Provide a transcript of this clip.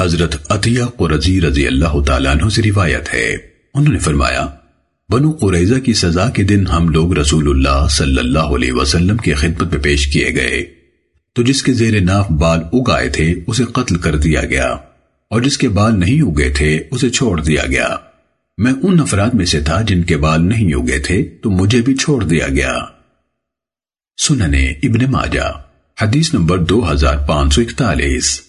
حضرت عطیہ قرضی رضی اللہ تعالیٰ عنہ سے روایت ہے۔ انہوں نے فرمایا، بنو قریضہ کی سزا کے دن ہم لوگ رسول اللہ صلی اللہ علیہ وسلم کی خدمت میں پیش کیے گئے۔ تو جس کے زیر ناف بال اگائے تھے، اسے قتل کر دیا گیا۔ اور جس کے بال نہیں اگے تھے، اسے چھوڑ دیا گیا۔ میں ان افراد میں سے تھا جن کے بال نہیں اگے تھے، تو مجھے بھی چھوڑ دیا گیا۔ سننے ابن ماجہ، حدیث نمبر دو ہزار پانچ سو اکتالیس۔